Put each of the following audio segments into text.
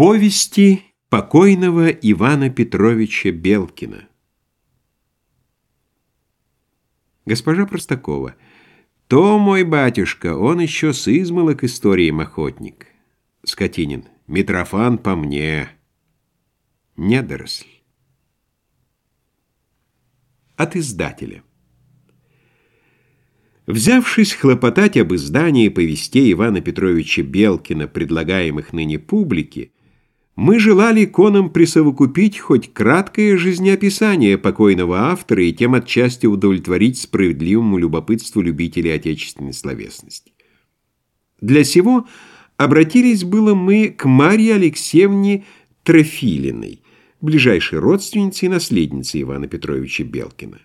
Повести покойного Ивана Петровича Белкина. Госпожа Простакова То мой батюшка, он еще с измолок историем охотник. Скотинин Митрофан по мне. Недоросль От издателя. Взявшись хлопотать об издании повестей Ивана Петровича Белкина, предлагаемых ныне публике, мы желали иконам присовокупить хоть краткое жизнеописание покойного автора и тем отчасти удовлетворить справедливому любопытству любителей отечественной словесности. Для сего обратились было мы к Марье Алексеевне Трофилиной, ближайшей родственнице и наследнице Ивана Петровича Белкина.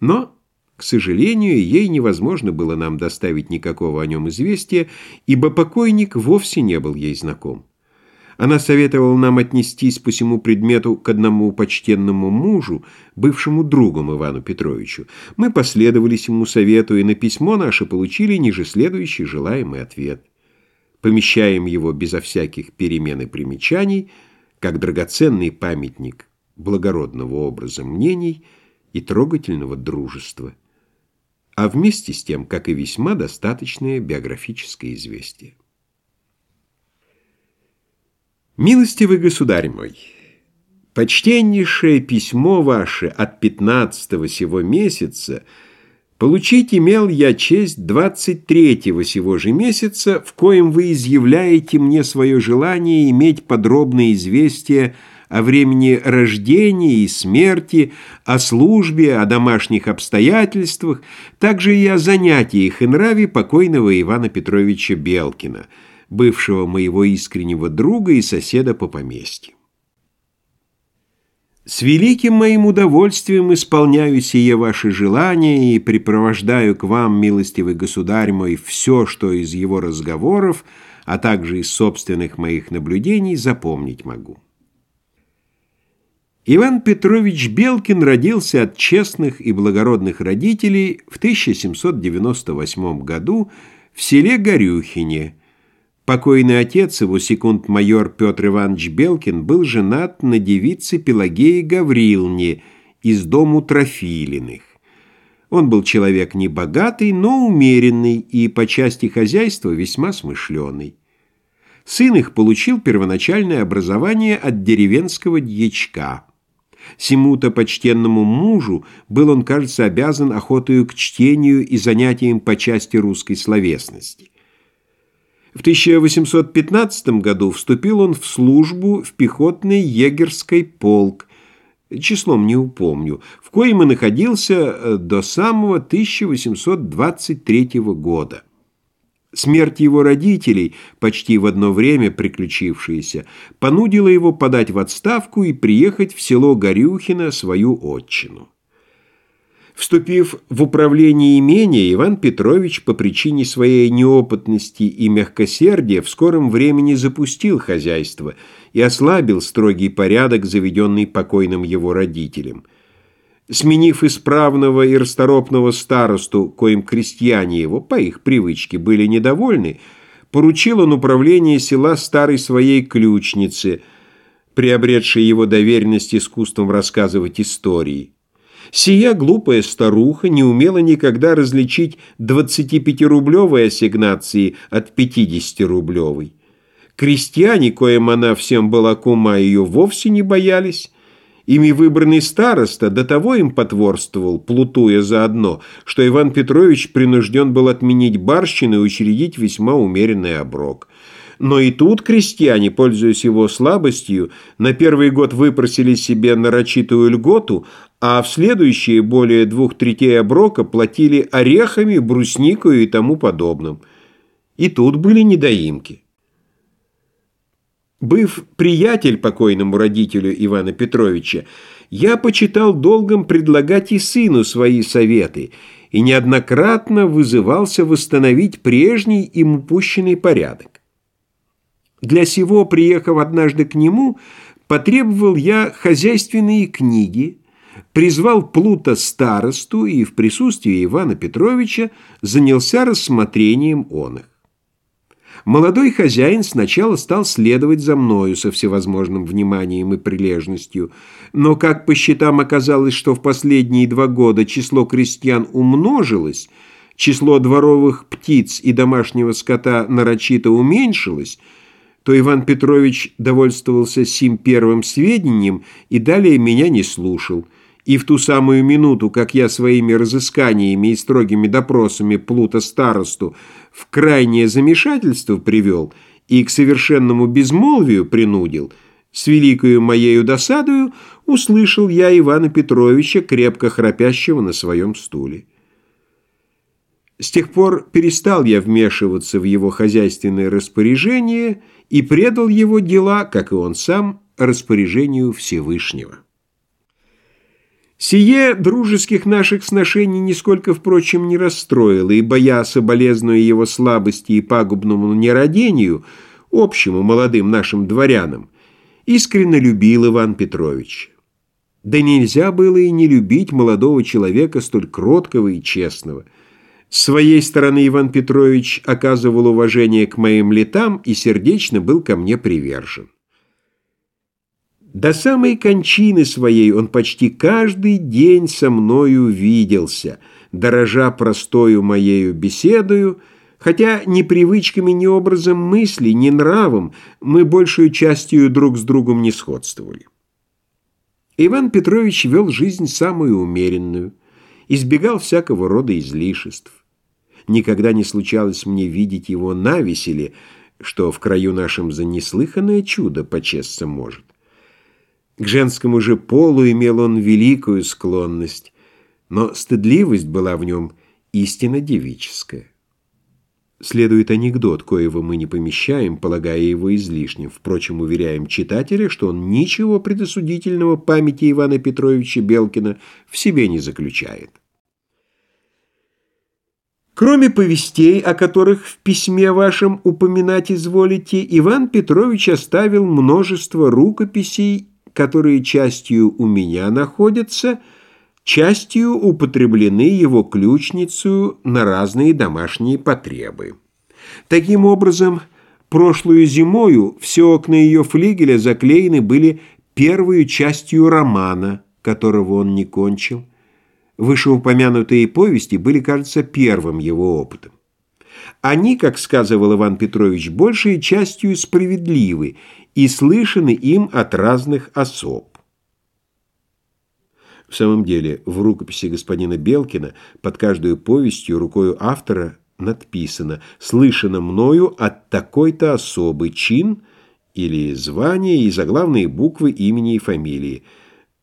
Но к сожалению, ей невозможно было нам доставить никакого о нем известия, ибо покойник вовсе не был ей знаком. Она советовала нам отнестись по всему предмету к одному почтенному мужу, бывшему другом Ивану Петровичу. Мы последовали ему совету, и на письмо наше получили ниже следующий желаемый ответ. Помещаем его безо всяких перемен и примечаний, как драгоценный памятник благородного образа мнений и трогательного дружества а вместе с тем, как и весьма достаточное биографическое известие. Милостивый государь мой, почтеннейшее письмо ваше от 15 сего месяца получить имел я честь 23 сего же месяца, в коем вы изъявляете мне свое желание иметь подробное известие о времени рождения и смерти, о службе, о домашних обстоятельствах, также и о занятиях и нраве покойного Ивана Петровича Белкина, бывшего моего искреннего друга и соседа по поместью. С великим моим удовольствием исполняю сие ваши желания и припровождаю к вам, милостивый государь мой, все, что из его разговоров, а также из собственных моих наблюдений запомнить могу. Иван Петрович Белкин родился от честных и благородных родителей в 1798 году в селе Горюхине. Покойный отец его, секунд-майор Петр Иванович Белкин, был женат на девице Пелагеи Гаврилне из дому Трофилиных. Он был человек небогатый, но умеренный и по части хозяйства весьма смышленый. Сын их получил первоначальное образование от деревенского дьячка – Сему-то почтенному мужу был он, кажется, обязан охотою к чтению и занятиям по части русской словесности. В 1815 году вступил он в службу в пехотный егерский полк, числом не упомню, в коем и находился э, до самого 1823 года. Смерть его родителей, почти в одно время приключившаяся, понудила его подать в отставку и приехать в село Горюхино, свою отчину. Вступив в управление имения, Иван Петрович по причине своей неопытности и мягкосердия в скором времени запустил хозяйство и ослабил строгий порядок, заведенный покойным его родителям – Сменив исправного и расторопного старосту, коим крестьяне его, по их привычке, были недовольны, поручил он управление села старой своей ключнице, приобретшей его доверенность искусством рассказывать истории. Сия глупая старуха не умела никогда различить 25-рублевой ассигнации от 50-рублевой. Крестьяне, коим она всем была кума, ее вовсе не боялись, Ими выбранный староста до того им потворствовал, плутуя заодно, что Иван Петрович принужден был отменить барщины и учредить весьма умеренный оброк. Но и тут крестьяне, пользуясь его слабостью, на первый год выпросили себе нарочитую льготу, а в следующие более двух третей оброка платили орехами, брусникою и тому подобным. И тут были недоимки. Быв приятель покойному родителю Ивана Петровича, я почитал долгом предлагать и сыну свои советы и неоднократно вызывался восстановить прежний им упущенный порядок. Для сего, приехав однажды к нему, потребовал я хозяйственные книги, призвал Плута старосту и в присутствии Ивана Петровича занялся рассмотрением он их. Молодой хозяин сначала стал следовать за мною со всевозможным вниманием и прилежностью, но как по счетам оказалось, что в последние два года число крестьян умножилось, число дворовых птиц и домашнего скота нарочито уменьшилось, то Иван Петрович довольствовался сим первым сведением и далее меня не слушал. И в ту самую минуту, как я своими разысканиями и строгими допросами Плута старосту в крайнее замешательство привел и к совершенному безмолвию принудил, с великою моею досадою услышал я Ивана Петровича, крепко храпящего на своем стуле. С тех пор перестал я вмешиваться в его хозяйственное распоряжение и предал его дела, как и он сам, распоряжению Всевышнего. Сие дружеских наших сношений нисколько, впрочем, не расстроило, ибо я, соболезную его слабости и пагубному нерадению, общему молодым нашим дворянам, искренне любил Иван Петрович. Да нельзя было и не любить молодого человека столь кроткого и честного. С своей стороны Иван Петрович оказывал уважение к моим летам и сердечно был ко мне привержен. До самой кончины своей он почти каждый день со мною виделся, дорожа простою моею беседою, хотя ни привычками, ни образом мысли, ни нравом мы большую частью друг с другом не сходствовали. Иван Петрович вел жизнь самую умеренную, избегал всякого рода излишеств. Никогда не случалось мне видеть его на веселе, что в краю нашем за неслыханное чудо почесться может. К женскому же полу имел он великую склонность, но стыдливость была в нем истинно девическая. Следует анекдот, коего мы не помещаем, полагая его излишним. Впрочем, уверяем читателя, что он ничего предосудительного памяти Ивана Петровича Белкина в себе не заключает. Кроме повестей, о которых в письме вашем упоминать изволите, Иван Петрович оставил множество рукописей которые частью у меня находятся, частью употреблены его ключницу на разные домашние потребы. Таким образом, прошлую зимою все окна ее флигеля заклеены были первую частью романа, которого он не кончил. Вышеупомянутые повести были, кажется, первым его опытом. Они, как сказывал Иван Петрович, большей частью справедливы и слышаны им от разных особ. В самом деле, в рукописи господина Белкина под каждую повестью рукою автора надписано «Слышано мною от такой-то особы чин» или звание и заглавные буквы имени и фамилии.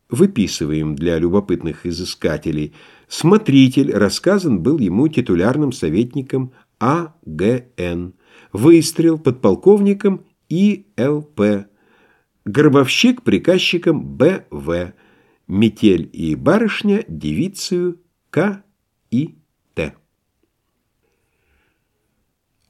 Выписываем для любопытных изыскателей. Смотритель рассказан был ему титулярным советником А.Г.Н. Выстрел подполковником И.Л.П. Гробовщик приказчиком Б.В. Метель и барышня девицею К. И. Т.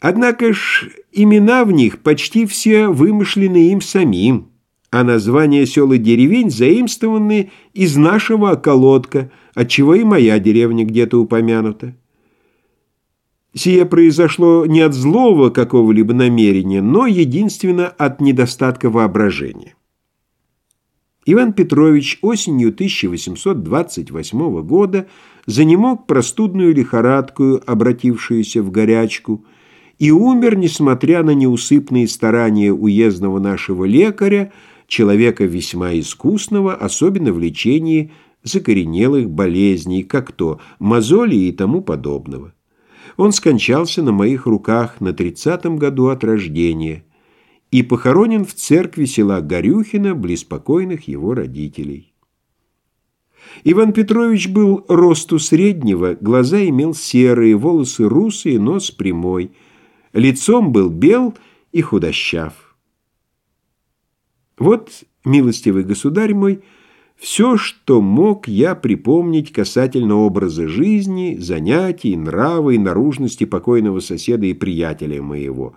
Однако ж имена в них почти все вымышлены им самим, а названия сел и деревень заимствованы из нашего околотка, отчего и моя деревня где-то упомянута. Сие произошло не от злого какого-либо намерения, но единственно от недостатка воображения. Иван Петрович осенью 1828 года занемог простудную лихорадку, обратившуюся в горячку, и умер, несмотря на неусыпные старания уездного нашего лекаря, человека весьма искусного, особенно в лечении закоренелых болезней, как то мозоли и тому подобного. Он скончался на моих руках на тридцатом году от рождения и похоронен в церкви села Горюхино, близ покойных его родителей. Иван Петрович был росту среднего, глаза имел серые, волосы русые, нос прямой, лицом был бел и худощав. Вот, милостивый государь мой, все, что мог я припомнить касательно образа жизни, занятий, нрава и наружности покойного соседа и приятеля моего.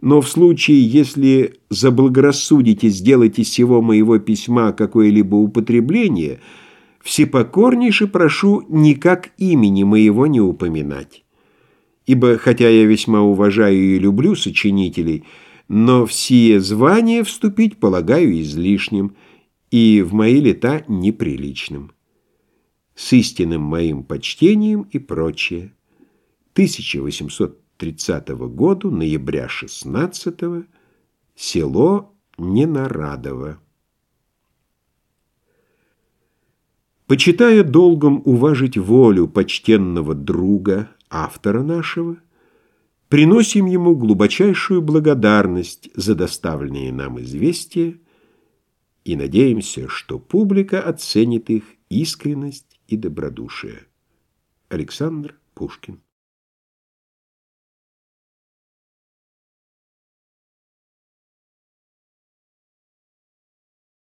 Но в случае, если заблагорассудите сделать из всего моего письма какое-либо употребление, всепокорнейше прошу никак имени моего не упоминать. ибо, хотя я весьма уважаю и люблю сочинителей, но в сие звание вступить полагаю излишним и в мои лета неприличным. С истинным моим почтением и прочее. 1830 года, ноября 16 село Ненарадово. Почитая долгом уважить волю почтенного друга, автора нашего, приносим ему глубочайшую благодарность за доставленные нам известия и надеемся, что публика оценит их искренность и добродушие. Александр Пушкин